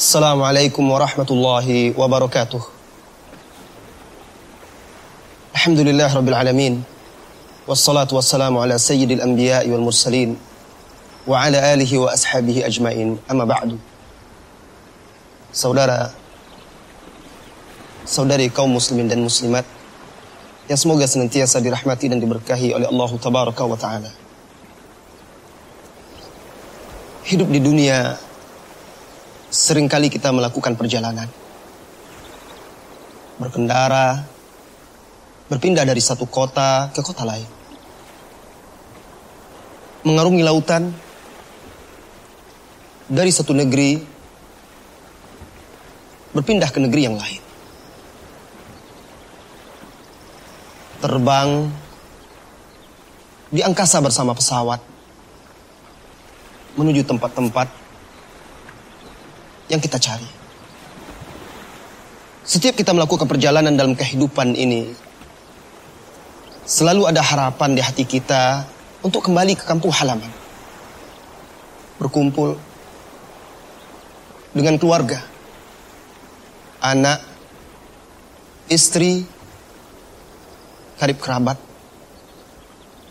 السلام عليكم ورحمة الله وبركاته الحمد لله رب العالمين والصلاة والسلام على سيد الأنبياء والمرسلين وعلى آله وأصحابه أجمعين أما بعد سودارا سوداري كوم مسلمين دن مسلمات yang semoga senantiasa dirahmati dan diberkahi oleh Allah Tabaraka wa Ta'ala. Hidup di dunia Seringkali kita melakukan perjalanan Berkendara Berpindah dari satu kota ke kota lain Mengarungi lautan Dari satu negeri berpindah ke negeri yang lain. Terbang di angkasa bersama pesawat menuju tempat-tempat yang kita cari. Setiap kita melakukan perjalanan dalam kehidupan ini, selalu ada harapan di hati kita untuk kembali ke kampung halaman. Berkumpul dengan keluarga anak, istri, karib kerabat,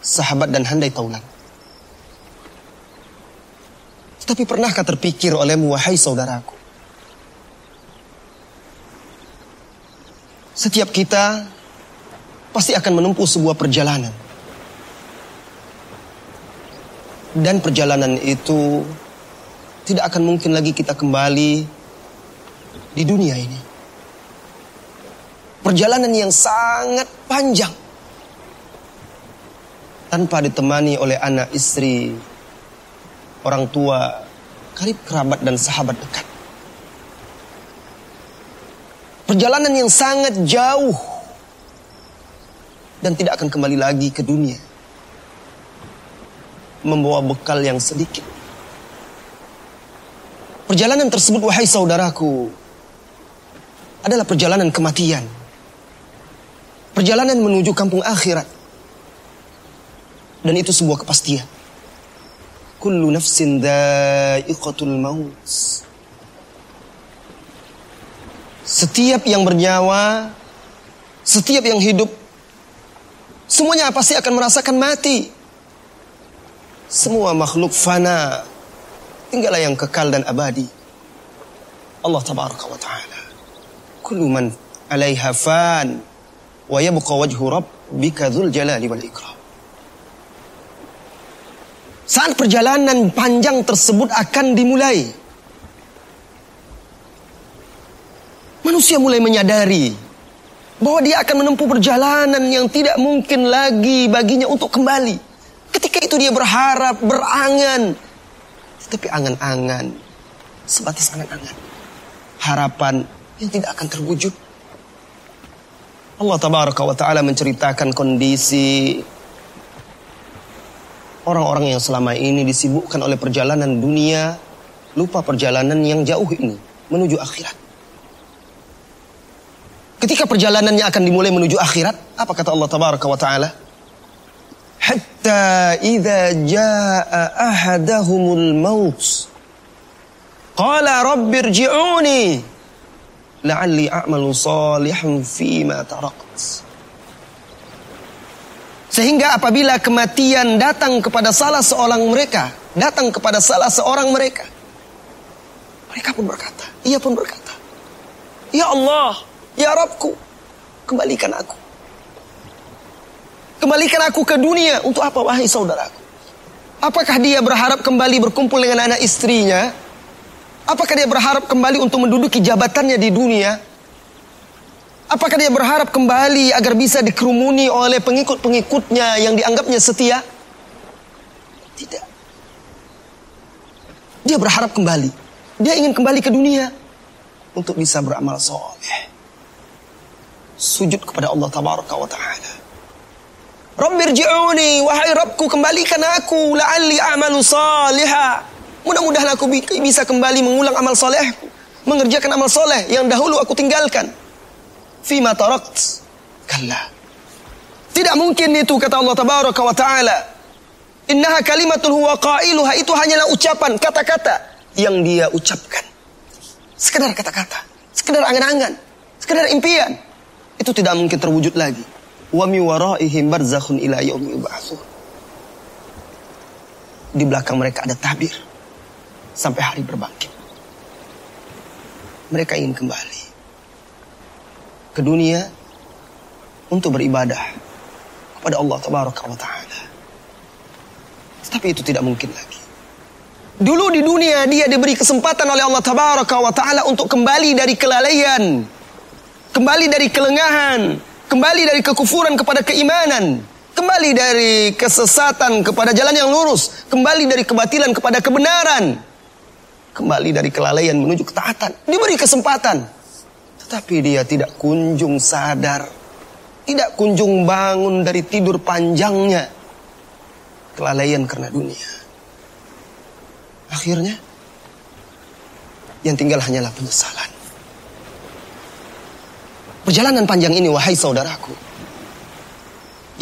sahabat dan handai taulan. Tetapi pernahkah terpikir olehmu wahai saudaraku? Setiap kita pasti akan menempuh sebuah perjalanan. Dan perjalanan itu tidak akan mungkin lagi kita kembali di dunia ini. Perjalanan yang sangat panjang. Tanpa ditemani oleh anak istri, orang tua, karib kerabat dan sahabat dekat. Perjalanan yang sangat jauh dan tidak akan kembali lagi ke dunia. Membawa bekal yang sedikit. Perjalanan tersebut wahai saudaraku adalah perjalanan kematian. Perjalanan menuju kampung akhirat. Dan itu sebuah kepastian. Kullu nafsin dha'iqatul maut. Setiap yang bernyawa, setiap yang hidup, semuanya pasti akan merasakan mati. Semua makhluk fana, tinggallah yang kekal dan abadi. Allah tabaraka wa ta'ala kullu man 'alaiha fan wa yabqa wajhu rabbika dzul jalali wal ikram. Saat perjalanan panjang tersebut akan dimulai, manusia mulai menyadari bahwa dia akan menempuh perjalanan yang tidak mungkin lagi baginya untuk kembali. Ketika itu dia berharap, berangan, tetapi angan-angan sebatas angan-angan. Harapan yang tidak akan terwujud. Allah tabaraka wa taala menceritakan kondisi orang-orang yang selama ini disibukkan oleh perjalanan dunia, lupa perjalanan yang jauh ini menuju akhirat. Ketika perjalanannya akan dimulai menuju akhirat, apa kata Allah tabaraka wa taala? Hatta idza jaa ahadahumul maut qala rabbirji'uni la'alli a'malu salihan fima tarakt. Sehingga apabila kematian datang kepada salah seorang mereka, datang kepada salah seorang mereka, mereka pun berkata, ia pun berkata, Ya Allah, Ya Rabbku, kembalikan aku. Kembalikan aku ke dunia untuk apa wahai saudaraku? Apakah dia berharap kembali berkumpul dengan anak istrinya Apakah dia berharap kembali untuk menduduki jabatannya di dunia? Apakah dia berharap kembali agar bisa dikerumuni oleh pengikut-pengikutnya yang dianggapnya setia? Tidak. Dia berharap kembali. Dia ingin kembali ke dunia untuk bisa beramal soleh. Sujud kepada Allah Tabaraka wa Ta'ala. Rabbirji'uni, wahai Rabbku kembalikan aku, la'alli a'malu salihah. Mudah-mudahan aku bisa kembali mengulang amal soleh, mengerjakan amal soleh yang dahulu aku tinggalkan. Fima tarakt. Kalla. Tidak mungkin itu kata Allah Tabaraka wa Ta'ala. Innaha kalimatul huwa qailuha. Itu hanyalah ucapan, kata-kata yang dia ucapkan. sekedar kata-kata, sekedar angan-angan, sekedar impian. Itu tidak mungkin terwujud lagi. Wa mi waraihim barzakhun ila yaumi Di belakang mereka ada tabir sampai hari berbangkit. Mereka ingin kembali ke dunia untuk beribadah kepada Allah Tabaraka wa taala. Tetapi itu tidak mungkin lagi. Dulu di dunia dia diberi kesempatan oleh Allah Tabaraka wa taala untuk kembali dari kelalaian, kembali dari kelengahan, kembali dari kekufuran kepada keimanan, kembali dari kesesatan kepada jalan yang lurus, kembali dari kebatilan kepada kebenaran, kembali dari kelalaian menuju ketaatan. Diberi kesempatan, tetapi dia tidak kunjung sadar, tidak kunjung bangun dari tidur panjangnya, kelalaian karena dunia. Akhirnya yang tinggal hanyalah penyesalan. Perjalanan panjang ini wahai saudaraku.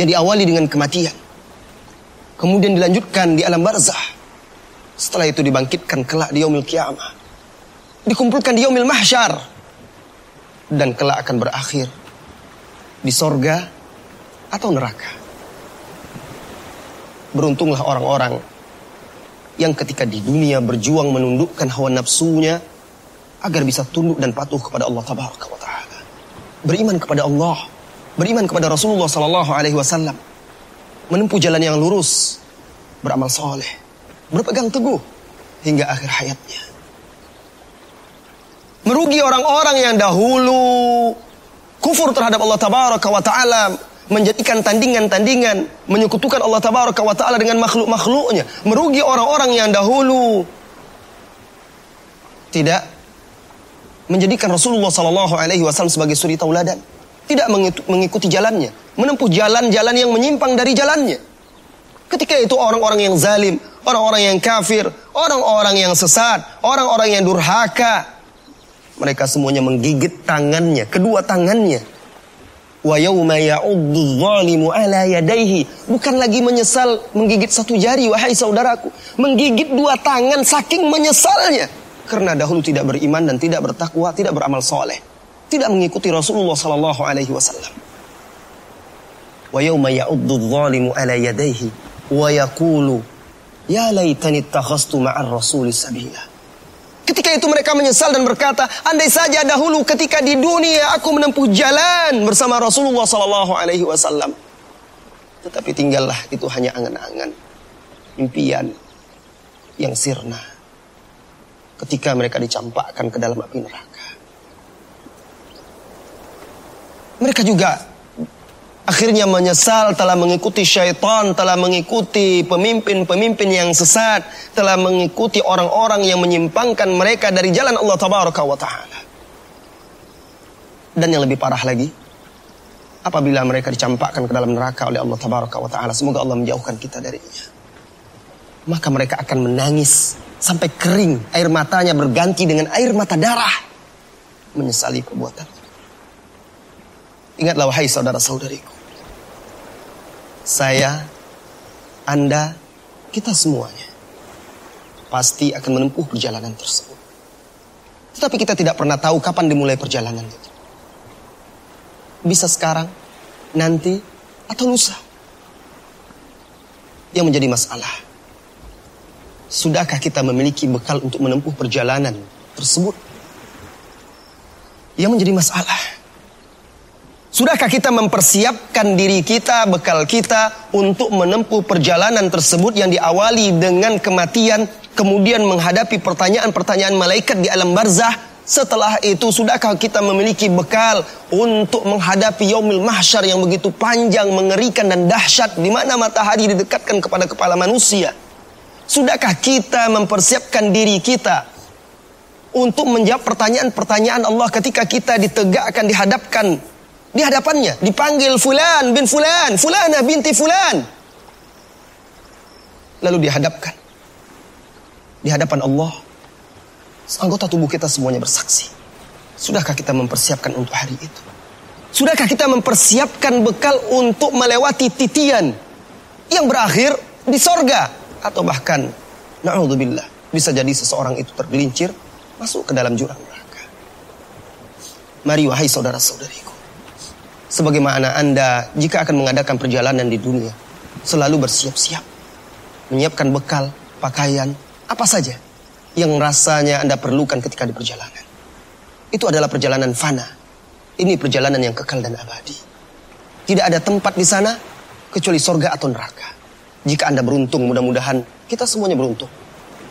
Yang diawali dengan kematian. Kemudian dilanjutkan di alam barzah. Setelah itu dibangkitkan kelak di yaumil kiamah. Dikumpulkan di yaumil mahsyar. Dan kelak akan berakhir di sorga atau neraka. Beruntunglah orang-orang yang ketika di dunia berjuang menundukkan hawa nafsunya agar bisa tunduk dan patuh kepada Allah taala. Beriman kepada Allah, beriman kepada Rasulullah sallallahu alaihi wasallam. Menempuh jalan yang lurus, beramal soleh, berpegang teguh hingga akhir hayatnya. Merugi orang-orang yang dahulu. Kufur terhadap Allah Tabaraka wa taala, menjadikan tandingan-tandingan, menyekutukan Allah Tabaraka wa taala dengan makhluk-makhluknya, merugi orang-orang yang dahulu. Tidak menjadikan Rasulullah sallallahu alaihi wasallam sebagai suri tauladan, tidak mengikuti jalannya, menempuh jalan-jalan yang menyimpang dari jalannya. Ketika itu orang-orang yang zalim, orang-orang yang kafir, orang-orang yang sesat, orang-orang yang durhaka, mereka semuanya menggigit tangannya, kedua tangannya Wa yawma ya'uddu dhalimu ala yadayhi. Bukan lagi menyesal menggigit satu jari wahai saudaraku, menggigit dua tangan saking menyesalnya karena dahulu tidak beriman dan tidak bertakwa, tidak beramal soleh, tidak mengikuti Rasulullah sallallahu alaihi wasallam. Wa yawma ya'uddu dhalimu ala yadayhi wa yaqulu ya laitani takhastu ma'ar rasuli sabila. Ketika itu mereka menyesal dan berkata, andai saja dahulu ketika di dunia aku menempuh jalan bersama Rasulullah Sallallahu Alaihi Wasallam. Tetapi tinggallah itu hanya angan-angan, impian yang sirna. Ketika mereka dicampakkan ke dalam api neraka. Mereka juga akhirnya menyesal telah mengikuti syaitan, telah mengikuti pemimpin-pemimpin yang sesat, telah mengikuti orang-orang yang menyimpangkan mereka dari jalan Allah tabaraka wa taala. Dan yang lebih parah lagi, apabila mereka dicampakkan ke dalam neraka oleh Allah tabaraka wa taala, semoga Allah menjauhkan kita darinya. Maka mereka akan menangis sampai kering, air matanya berganti dengan air mata darah, menyesali perbuatan. Ingatlah wahai saudara-saudariku saya, Anda, kita semuanya pasti akan menempuh perjalanan tersebut. Tetapi kita tidak pernah tahu kapan dimulai perjalanan itu. Bisa sekarang, nanti, atau lusa. Yang menjadi masalah. Sudahkah kita memiliki bekal untuk menempuh perjalanan tersebut? Yang menjadi masalah Sudahkah kita mempersiapkan diri kita, bekal kita untuk menempuh perjalanan tersebut yang diawali dengan kematian, kemudian menghadapi pertanyaan-pertanyaan malaikat di alam barzah? Setelah itu, sudahkah kita memiliki bekal untuk menghadapi yaumil mahsyar yang begitu panjang, mengerikan dan dahsyat di mana matahari didekatkan kepada kepala manusia? Sudahkah kita mempersiapkan diri kita untuk menjawab pertanyaan-pertanyaan Allah ketika kita ditegakkan, dihadapkan di hadapannya dipanggil fulan bin fulan, fulana binti fulan. Lalu dihadapkan di hadapan Allah. Anggota tubuh kita semuanya bersaksi. Sudahkah kita mempersiapkan untuk hari itu? Sudahkah kita mempersiapkan bekal untuk melewati titian yang berakhir di sorga atau bahkan naudzubillah bisa jadi seseorang itu tergelincir masuk ke dalam jurang neraka. Mari wahai saudara-saudariku. Sebagaimana Anda jika akan mengadakan perjalanan di dunia, selalu bersiap-siap. Menyiapkan bekal, pakaian, apa saja yang rasanya Anda perlukan ketika di perjalanan. Itu adalah perjalanan fana. Ini perjalanan yang kekal dan abadi. Tidak ada tempat di sana kecuali sorga atau neraka. Jika Anda beruntung, mudah-mudahan kita semuanya beruntung.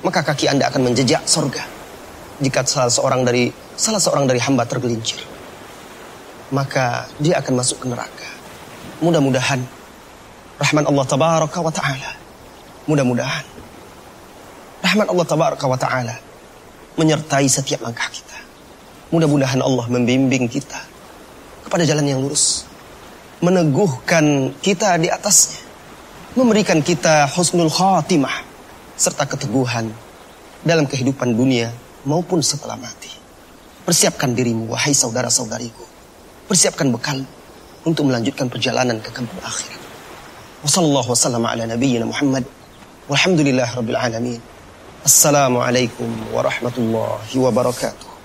Maka kaki Anda akan menjejak sorga. Jika salah seorang dari salah seorang dari hamba tergelincir, maka dia akan masuk ke neraka. Mudah-mudahan rahman Allah tabaraka wa taala. Mudah-mudahan rahman Allah tabaraka wa taala menyertai setiap langkah kita. Mudah-mudahan Allah membimbing kita kepada jalan yang lurus. Meneguhkan kita di atasnya. Memberikan kita husnul khatimah serta keteguhan dalam kehidupan dunia maupun setelah mati. Persiapkan dirimu, wahai saudara-saudariku. Persiapkan bekal untuk melanjutkan perjalanan ke kampung akhirat. Wassallallahu wasallam ala nabiyyina Muhammad. Walhamdulillah rabbil alamin. Assalamualaikum warahmatullahi wabarakatuh.